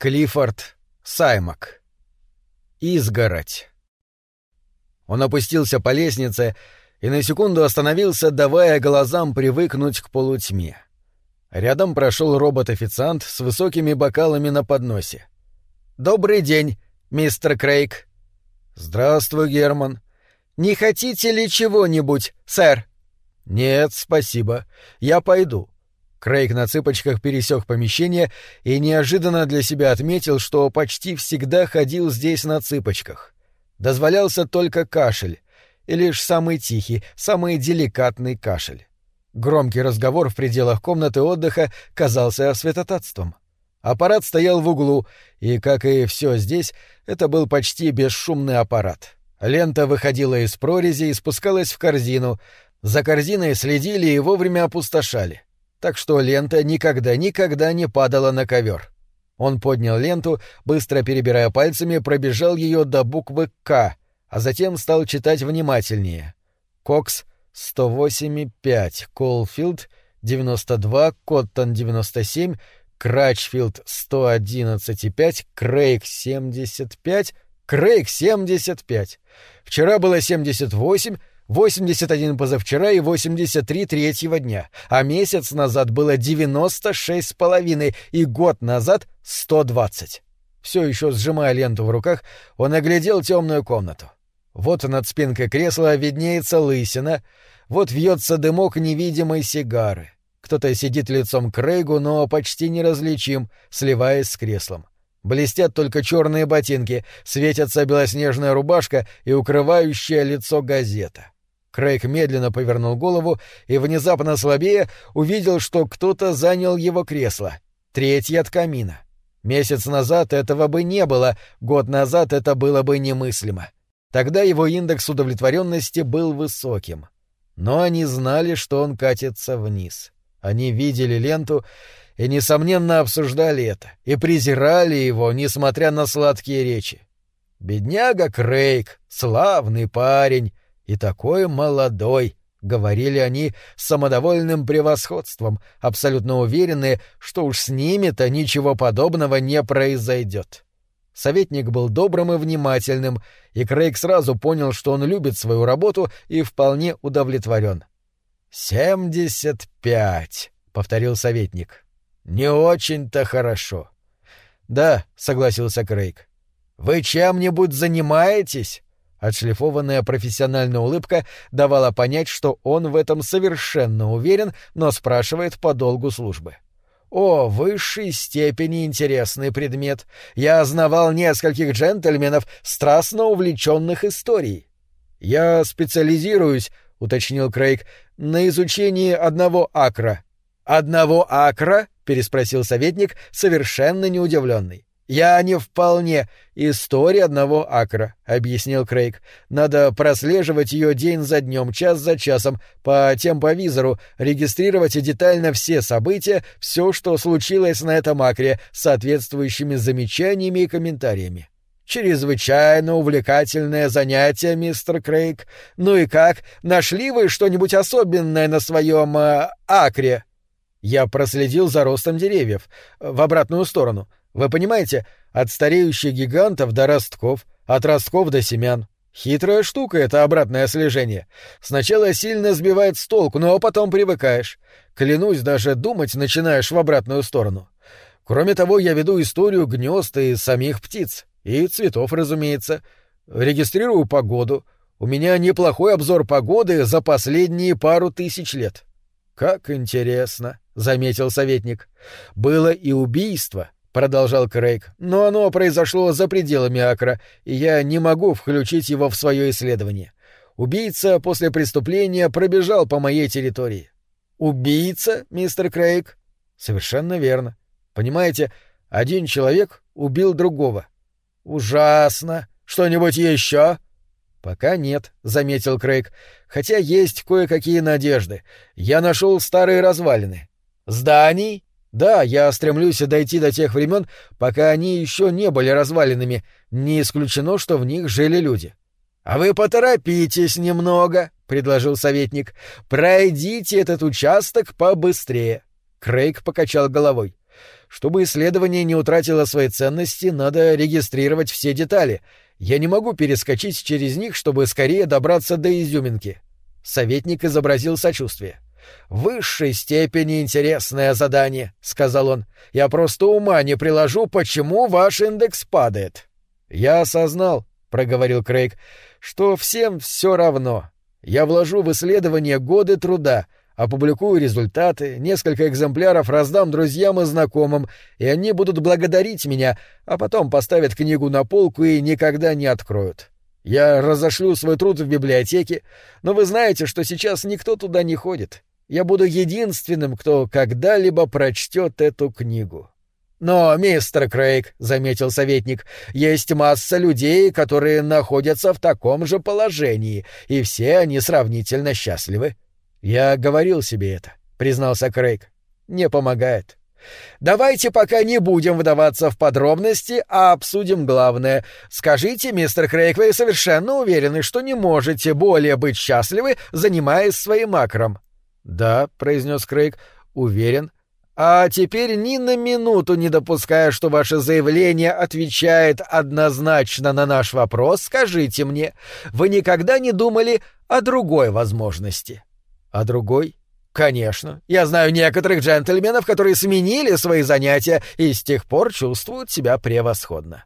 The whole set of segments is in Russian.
Клиффорд Саймак. Изгородь. Он опустился по лестнице и на секунду остановился, давая глазам привыкнуть к полутьме. Рядом прошел робот-официант с высокими бокалами на подносе. «Добрый день, мистер Крейг». «Здравствуй, Герман». «Не хотите ли чего-нибудь, сэр?» «Нет, спасибо. Я пойду. Крейг на цыпочках пересек помещение и неожиданно для себя отметил, что почти всегда ходил здесь на цыпочках. Дозволялся только кашель, и лишь самый тихий, самый деликатный кашель. Громкий разговор в пределах комнаты отдыха казался святотатством. Аппарат стоял в углу, и, как и все здесь, это был почти бесшумный аппарат. Лента выходила из прорези и спускалась в корзину. За корзиной следили и вовремя опустошали — так что лента никогда-никогда не падала на ковер. Он поднял ленту, быстро перебирая пальцами, пробежал ее до буквы «К», а затем стал читать внимательнее. «Кокс 108,5, Колфилд 92, Коттон 97, Крачфилд 111,5, Крейг 75, Крейг 75. Вчера было 78, 81 позавчера и 83 третьего дня, а месяц назад было 96 с половиной и год назад 120. Все еще сжимая ленту в руках, он оглядел темную комнату. Вот над спинкой кресла виднеется лысина, вот вьется дымок невидимой сигары. Кто-то сидит лицом к Рейгу, но почти неразличим, сливаясь с креслом. Блестят только черные ботинки, светятся белоснежная рубашка и укрывающее лицо газета. Крейг медленно повернул голову и, внезапно слабее, увидел, что кто-то занял его кресло. Третье от камина. Месяц назад этого бы не было, год назад это было бы немыслимо. Тогда его индекс удовлетворенности был высоким. Но они знали, что он катится вниз. Они видели ленту и, несомненно, обсуждали это, и презирали его, несмотря на сладкие речи. «Бедняга Крейг, славный парень», и такой молодой!» — говорили они с самодовольным превосходством, абсолютно уверенные, что уж с ними-то ничего подобного не произойдет. Советник был добрым и внимательным, и Крейг сразу понял, что он любит свою работу и вполне удовлетворен. «Семьдесят пять», — повторил советник. «Не очень-то хорошо». «Да», — согласился Крейг. «Вы чем-нибудь занимаетесь?» Отшлифованная профессиональная улыбка давала понять, что он в этом совершенно уверен, но спрашивает по долгу службы. «О, высшей степени интересный предмет. Я ознавал нескольких джентльменов, страстно увлеченных историей». «Я специализируюсь», — уточнил Крейг, — «на изучении одного акра». «Одного акра?» — переспросил советник, совершенно неудивленный. «Я не вполне. История одного акра», — объяснил Крейг. «Надо прослеживать ее день за днем, час за часом, по темповизору, регистрировать детально все события, все, что случилось на этом акре, соответствующими замечаниями и комментариями». «Чрезвычайно увлекательное занятие, мистер Крейг. Ну и как, нашли вы что-нибудь особенное на своем э, акре?» Я проследил за ростом деревьев э, в обратную сторону — вы понимаете, от стареющих гигантов до ростков, от ростков до семян. Хитрая штука это обратное слежение. Сначала сильно сбивает с толку, но потом привыкаешь. Клянусь, даже думать начинаешь в обратную сторону. Кроме того, я веду историю гнезд и самих птиц. И цветов, разумеется. Регистрирую погоду. У меня неплохой обзор погоды за последние пару тысяч лет. — Как интересно, — заметил советник. — Было и убийство, — продолжал Крейг, — «но оно произошло за пределами Акра, и я не могу включить его в свое исследование. Убийца после преступления пробежал по моей территории». «Убийца, мистер Крейг?» «Совершенно верно. Понимаете, один человек убил другого». «Ужасно! Что-нибудь еще?» «Пока нет», — заметил Крейг. «Хотя есть кое-какие надежды. Я нашел старые развалины». «Зданий?» Да, я стремлюсь дойти до тех времен, пока они еще не были развалинами, не исключено, что в них жили люди. «А вы поторопитесь немного», — предложил советник. «Пройдите этот участок побыстрее». Крейг покачал головой. «Чтобы исследование не утратило своей ценности, надо регистрировать все детали. Я не могу перескочить через них, чтобы скорее добраться до изюминки». Советник изобразил сочувствие. — Высшей степени интересное задание, сказал он. Я просто ума не приложу, почему ваш индекс падает. Я осознал, проговорил Крейг, что всем все равно. Я вложу в исследование годы труда, опубликую результаты, несколько экземпляров раздам друзьям и знакомым, и они будут благодарить меня, а потом поставят книгу на полку и никогда не откроют. Я разошлю свой труд в библиотеке, но вы знаете, что сейчас никто туда не ходит я буду единственным, кто когда-либо прочтет эту книгу. Но, мистер Крейг, заметил советник, есть масса людей, которые находятся в таком же положении, и все они сравнительно счастливы. Я говорил себе это, признался Крейг. Не помогает. Давайте пока не будем вдаваться в подробности, а обсудим главное. Скажите, мистер Крейг, вы совершенно уверены, что не можете более быть счастливы, занимаясь своим акром? Да, произнес Крейг, уверен. А теперь ни на минуту не допуская, что ваше заявление отвечает однозначно на наш вопрос, скажите мне, вы никогда не думали о другой возможности? О другой? Конечно. Я знаю некоторых джентльменов, которые сменили свои занятия и с тех пор чувствуют себя превосходно.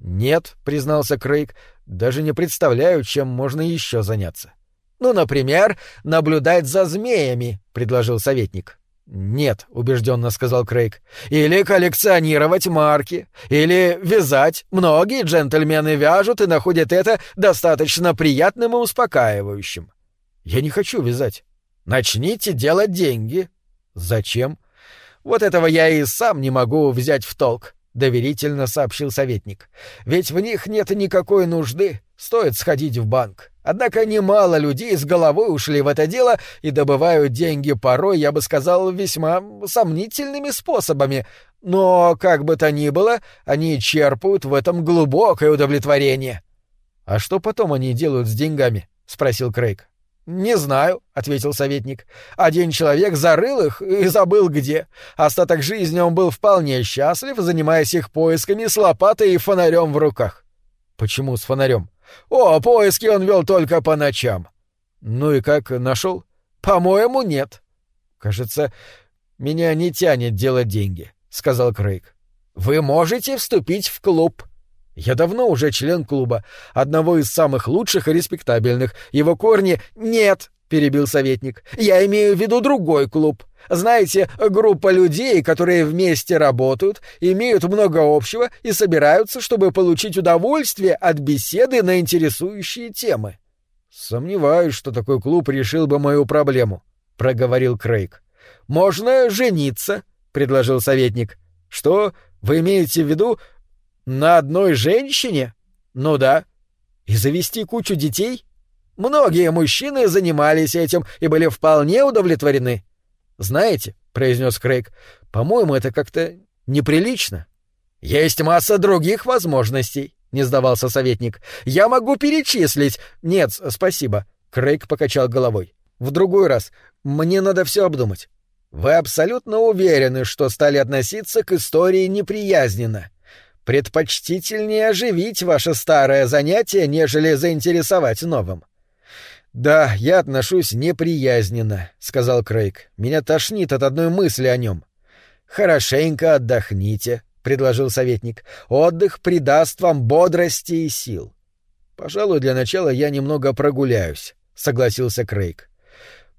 Нет, признался Крейг, даже не представляю, чем можно еще заняться. «Ну, например, наблюдать за змеями», — предложил советник. «Нет», — убежденно сказал Крейг. «Или коллекционировать марки, или вязать. Многие джентльмены вяжут и находят это достаточно приятным и успокаивающим». «Я не хочу вязать». «Начните делать деньги». «Зачем?» «Вот этого я и сам не могу взять в толк», — доверительно сообщил советник. «Ведь в них нет никакой нужды. Стоит сходить в банк». Однако немало людей с головой ушли в это дело и добывают деньги порой, я бы сказал, весьма сомнительными способами. Но, как бы то ни было, они черпают в этом глубокое удовлетворение. — А что потом они делают с деньгами? — спросил Крейг. «Не знаю», — ответил советник. «Один человек зарыл их и забыл где. Остаток жизни он был вполне счастлив, занимаясь их поисками с лопатой и фонарем в руках». «Почему с фонарем?» О, поиски он вел только по ночам. Ну и как, нашел? По-моему, нет. Кажется, меня не тянет делать деньги, сказал Крейг. Вы можете вступить в клуб. Я давно уже член клуба, одного из самых лучших и респектабельных. Его корни... Нет, — перебил советник. «Я имею в виду другой клуб. Знаете, группа людей, которые вместе работают, имеют много общего и собираются, чтобы получить удовольствие от беседы на интересующие темы». «Сомневаюсь, что такой клуб решил бы мою проблему», — проговорил Крейг. «Можно жениться», — предложил советник. «Что? Вы имеете в виду на одной женщине? Ну да. И завести кучу детей?» Многие мужчины занимались этим и были вполне удовлетворены. «Знаете», — произнес Крейг, — «по-моему, это как-то неприлично». «Есть масса других возможностей», — не сдавался советник. «Я могу перечислить». «Нет, спасибо», — Крейг покачал головой. «В другой раз. Мне надо все обдумать». «Вы абсолютно уверены, что стали относиться к истории неприязненно. Предпочтительнее оживить ваше старое занятие, нежели заинтересовать новым. «Да, я отношусь неприязненно», — сказал Крейг. «Меня тошнит от одной мысли о нем». «Хорошенько отдохните», — предложил советник. «Отдых придаст вам бодрости и сил». «Пожалуй, для начала я немного прогуляюсь», — согласился Крейг.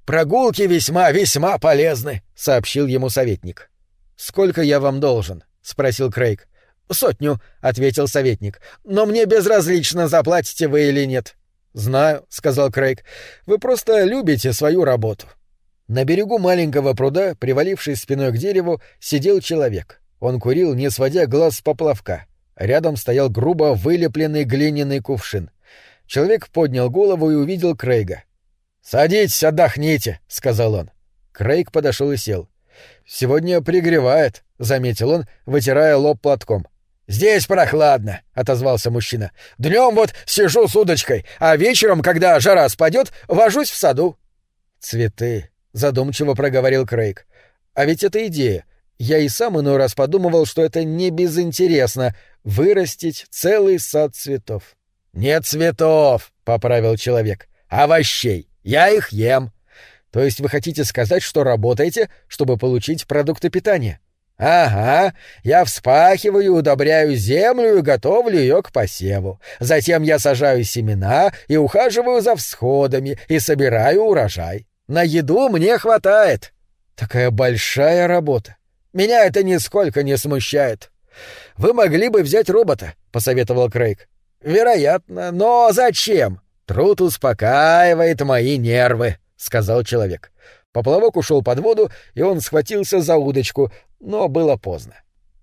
«Прогулки весьма, весьма полезны», — сообщил ему советник. «Сколько я вам должен?» — спросил Крейг. «Сотню», — ответил советник. «Но мне безразлично, заплатите вы или нет». «Знаю», — сказал Крейг, — «вы просто любите свою работу». На берегу маленького пруда, привалившись спиной к дереву, сидел человек. Он курил, не сводя глаз с поплавка. Рядом стоял грубо вылепленный глиняный кувшин. Человек поднял голову и увидел Крейга. «Садитесь, отдохните», — сказал он. Крейг подошел и сел. «Сегодня пригревает», — заметил он, вытирая лоб платком. «Здесь прохладно», — отозвался мужчина. «Днем вот сижу с удочкой, а вечером, когда жара спадет, вожусь в саду». «Цветы», — задумчиво проговорил Крейг. «А ведь это идея. Я и сам иной раз подумывал, что это не безинтересно — вырастить целый сад цветов». Нет цветов», — поправил человек, — «овощей. Я их ем». «То есть вы хотите сказать, что работаете, чтобы получить продукты питания?» Ага, я вспахиваю удобряю землю и готовлю ее к посеву. Затем я сажаю семена и ухаживаю за всходами и собираю урожай. На еду мне хватает. Такая большая работа. Меня это нисколько не смущает. Вы могли бы взять робота, посоветовал Крейг. Вероятно, но зачем? Труд успокаивает мои нервы, сказал человек. Поплавок ушел под воду, и он схватился за удочку, но было поздно.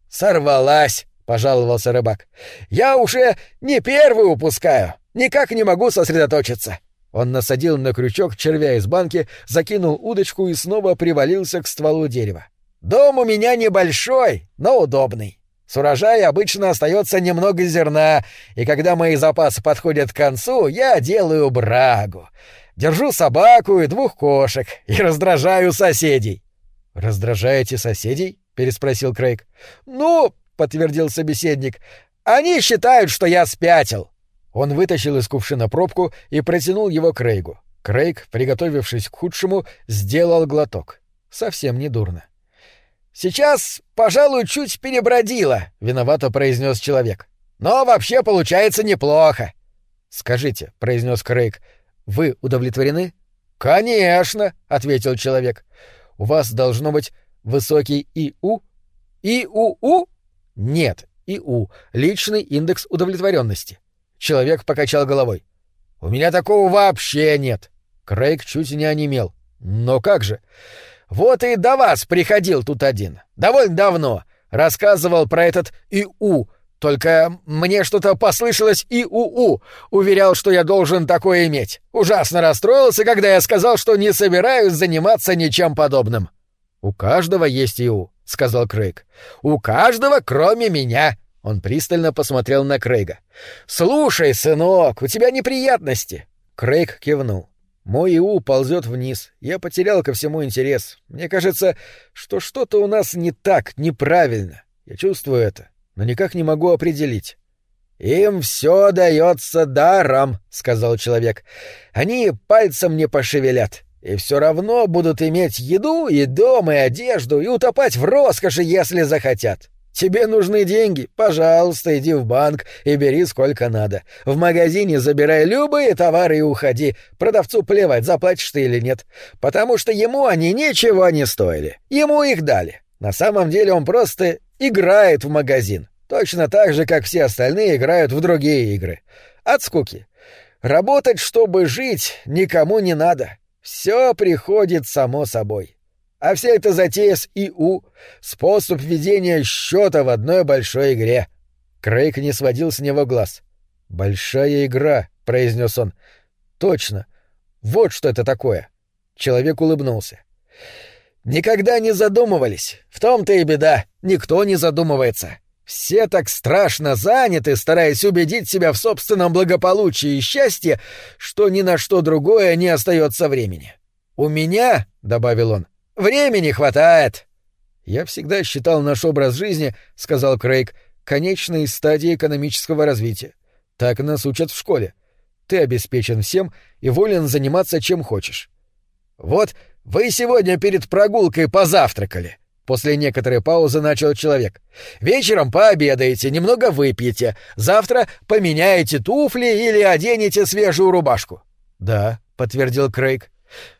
«Сорвалась!» — пожаловался рыбак. «Я уже не первый упускаю! Никак не могу сосредоточиться!» Он насадил на крючок червя из банки, закинул удочку и снова привалился к стволу дерева. «Дом у меня небольшой, но удобный. С урожая обычно остается немного зерна, и когда мои запасы подходят к концу, я делаю брагу. Держу собаку и двух кошек и раздражаю соседей». «Раздражаете соседей?» переспросил Крейг. Ну, подтвердил собеседник. Они считают, что я спятил. Он вытащил из кувшина пробку и протянул его Крейгу. Крейг, приготовившись к худшему, сделал глоток. Совсем не дурно. Сейчас, пожалуй, чуть перебродило, виновато произнес человек. Но вообще получается неплохо. Скажите, произнес Крейг, вы удовлетворены? Конечно, ответил человек. У вас должно быть Высокий ИУ? ИУУ? Нет, ИУ. Личный индекс удовлетворенности. Человек покачал головой. «У меня такого вообще нет!» Крейг чуть не онемел. «Но как же?» «Вот и до вас приходил тут один. Довольно давно. Рассказывал про этот ИУ. Только мне что-то послышалось ИУУ. Уверял, что я должен такое иметь. Ужасно расстроился, когда я сказал, что не собираюсь заниматься ничем подобным». «У каждого есть ИУ», — сказал Крейг. «У каждого, кроме меня!» Он пристально посмотрел на Крейга. «Слушай, сынок, у тебя неприятности!» Крейг кивнул. «Мой ИУ ползет вниз. Я потерял ко всему интерес. Мне кажется, что что-то у нас не так, неправильно. Я чувствую это, но никак не могу определить». «Им все дается даром», — сказал человек. «Они пальцем не пошевелят и все равно будут иметь еду и дом, и одежду, и утопать в роскоши, если захотят. Тебе нужны деньги? Пожалуйста, иди в банк и бери сколько надо. В магазине забирай любые товары и уходи. Продавцу плевать, заплатишь ты или нет. Потому что ему они ничего не стоили. Ему их дали. На самом деле он просто играет в магазин. Точно так же, как все остальные играют в другие игры. От скуки. Работать, чтобы жить, никому не надо. Все приходит само собой. А вся эта затея с ИУ — способ ведения счета в одной большой игре. Крейг не сводил с него глаз. «Большая игра», — произнес он. «Точно. Вот что это такое». Человек улыбнулся. «Никогда не задумывались. В том-то и беда. Никто не задумывается. Все так страшно заняты, стараясь убедить себя в собственном благополучии и счастье, что ни на что другое не остается времени. «У меня», — добавил он, — «времени хватает». «Я всегда считал наш образ жизни», — сказал Крейг, — «конечной стадии экономического развития. Так нас учат в школе. Ты обеспечен всем и волен заниматься чем хочешь». «Вот вы сегодня перед прогулкой позавтракали», После некоторой паузы начал человек. «Вечером пообедаете, немного выпьете. Завтра поменяете туфли или оденете свежую рубашку». «Да», — подтвердил Крейг.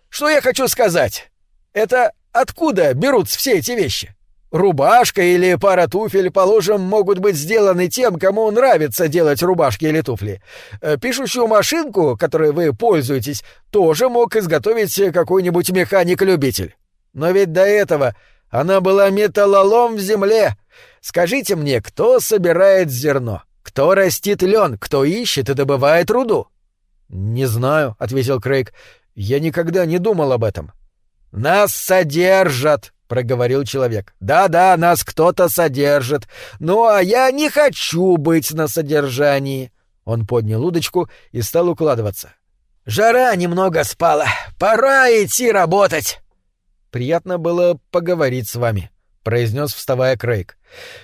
«Что я хочу сказать? Это откуда берутся все эти вещи? Рубашка или пара туфель, положим, могут быть сделаны тем, кому нравится делать рубашки или туфли. Э, пишущую машинку, которой вы пользуетесь, тоже мог изготовить какой-нибудь механик-любитель. Но ведь до этого она была металлолом в земле. Скажите мне, кто собирает зерно? Кто растит лен? Кто ищет и добывает руду?» «Не знаю», — ответил Крейг. «Я никогда не думал об этом». «Нас содержат», — проговорил человек. «Да-да, нас кто-то содержит. Ну, а я не хочу быть на содержании». Он поднял удочку и стал укладываться. «Жара немного спала. Пора идти работать» приятно было поговорить с вами», — произнес, вставая Крейг.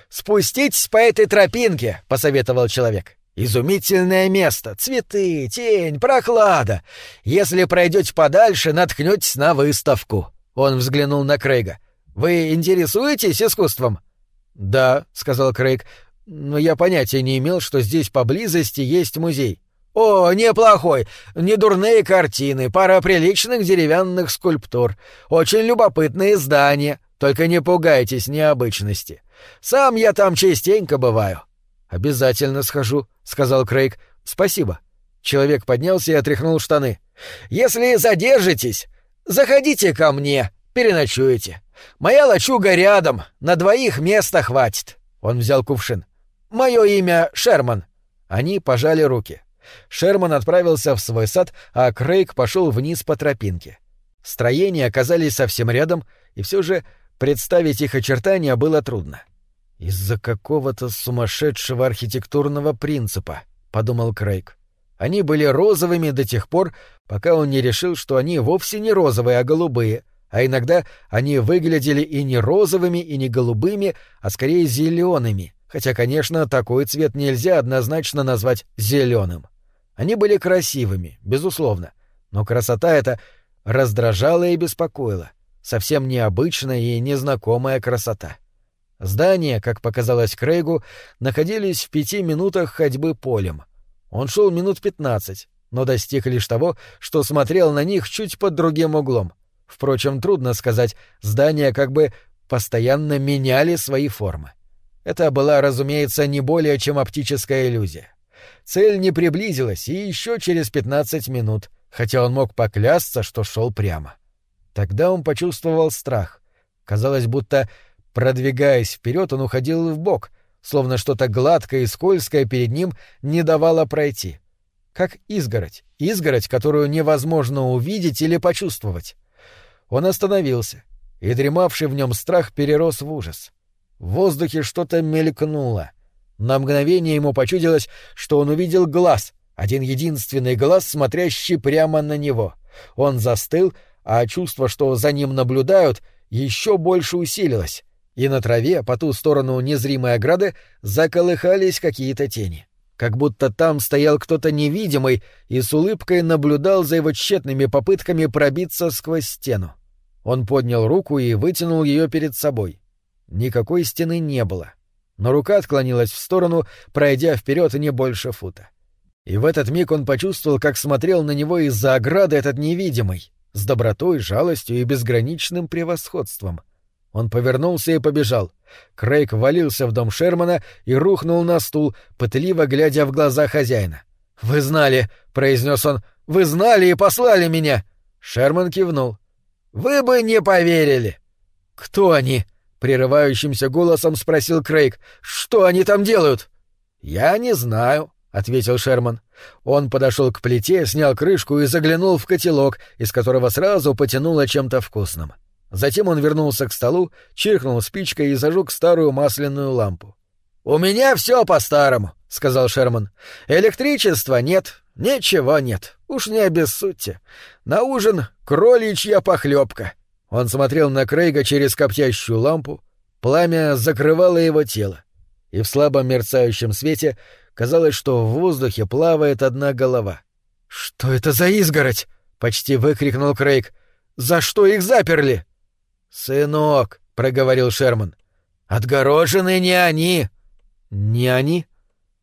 «Спуститесь по этой тропинке», — посоветовал человек. «Изумительное место! Цветы, тень, прохлада! Если пройдете подальше, наткнетесь на выставку!» Он взглянул на Крейга. «Вы интересуетесь искусством?» «Да», — сказал Крейг, — «но я понятия не имел, что здесь поблизости есть музей». «О, неплохой! не дурные картины, пара приличных деревянных скульптур, очень любопытные здания, только не пугайтесь необычности. Сам я там частенько бываю». «Обязательно схожу», — сказал Крейг. «Спасибо». Человек поднялся и отряхнул штаны. «Если задержитесь, заходите ко мне, переночуете. Моя лачуга рядом, на двоих места хватит». Он взял кувшин. «Мое имя Шерман». Они пожали руки. Шерман отправился в свой сад, а Крейг пошел вниз по тропинке. Строения оказались совсем рядом, и все же представить их очертания было трудно. «Из-за какого-то сумасшедшего архитектурного принципа», — подумал Крейг. Они были розовыми до тех пор, пока он не решил, что они вовсе не розовые, а голубые, а иногда они выглядели и не розовыми, и не голубыми, а скорее зелеными, хотя, конечно, такой цвет нельзя однозначно назвать зеленым. Они были красивыми, безусловно, но красота эта раздражала и беспокоила, совсем необычная и незнакомая красота. Здания, как показалось Крейгу, находились в пяти минутах ходьбы полем. Он шел минут пятнадцать, но достиг лишь того, что смотрел на них чуть под другим углом. Впрочем, трудно сказать, здания как бы постоянно меняли свои формы. Это была, разумеется, не более чем оптическая иллюзия. Цель не приблизилась, и еще через 15 минут, хотя он мог поклясться, что шел прямо. Тогда он почувствовал страх. Казалось, будто, продвигаясь вперед, он уходил в бок, словно что-то гладкое и скользкое перед ним не давало пройти. Как изгородь, изгородь, которую невозможно увидеть или почувствовать. Он остановился, и дремавший в нем страх перерос в ужас. В воздухе что-то мелькнуло — на мгновение ему почудилось, что он увидел глаз, один единственный глаз, смотрящий прямо на него. Он застыл, а чувство, что за ним наблюдают, еще больше усилилось, и на траве по ту сторону незримой ограды заколыхались какие-то тени. Как будто там стоял кто-то невидимый и с улыбкой наблюдал за его тщетными попытками пробиться сквозь стену. Он поднял руку и вытянул ее перед собой. Никакой стены не было. — но рука отклонилась в сторону, пройдя вперед не больше фута. И в этот миг он почувствовал, как смотрел на него из-за ограды этот невидимый, с добротой, жалостью и безграничным превосходством. Он повернулся и побежал. Крейг валился в дом Шермана и рухнул на стул, пытливо глядя в глаза хозяина. «Вы знали», — произнес он, — «вы знали и послали меня!» Шерман кивнул. «Вы бы не поверили!» «Кто они?» прерывающимся голосом спросил Крейг. Что они там делают? Я не знаю, ответил Шерман. Он подошел к плите, снял крышку и заглянул в котелок, из которого сразу потянуло чем-то вкусным. Затем он вернулся к столу, чиркнул спичкой и зажег старую масляную лампу. У меня все по-старому, сказал Шерман. Электричества нет, ничего нет. Уж не обессудьте. На ужин кроличья похлебка. Он смотрел на Крейга через коптящую лампу, пламя закрывало его тело, и в слабом мерцающем свете казалось, что в воздухе плавает одна голова. «Что это за изгородь?» — почти выкрикнул Крейг. «За что их заперли?» «Сынок», — проговорил Шерман, — «отгорожены не они». «Не они?»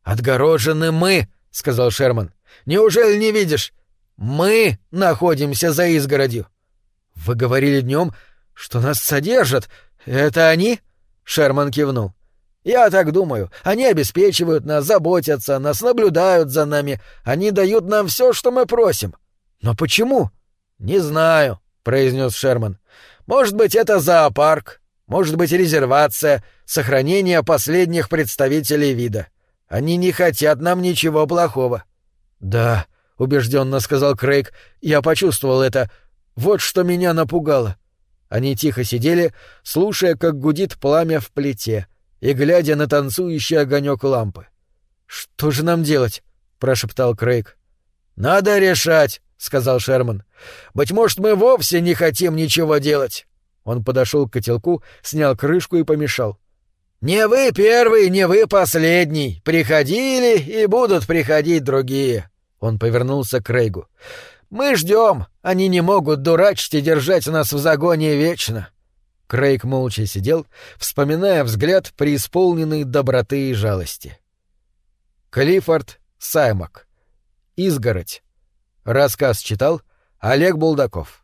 «Отгорожены мы», — сказал Шерман. «Неужели не видишь? Мы находимся за изгородью». «Вы говорили днем, что нас содержат. Это они?» — Шерман кивнул. «Я так думаю. Они обеспечивают нас, заботятся нас, наблюдают за нами. Они дают нам все, что мы просим». «Но почему?» «Не знаю», — произнес Шерман. «Может быть, это зоопарк, может быть, резервация, сохранение последних представителей вида. Они не хотят нам ничего плохого». «Да», — убежденно сказал Крейг, — «я почувствовал это. Вот что меня напугало. Они тихо сидели, слушая, как гудит пламя в плите и глядя на танцующий огонек лампы. «Что же нам делать?» — прошептал Крейг. «Надо решать», — сказал Шерман. «Быть может, мы вовсе не хотим ничего делать». Он подошел к котелку, снял крышку и помешал. «Не вы первый, не вы последний. Приходили и будут приходить другие». Он повернулся к Крейгу. Мы ждем. Они не могут дурачить и держать нас в загоне вечно. Крейг молча сидел, вспоминая взгляд, преисполненный доброты и жалости. Клиффорд Саймак. Изгородь. Рассказ читал Олег Булдаков.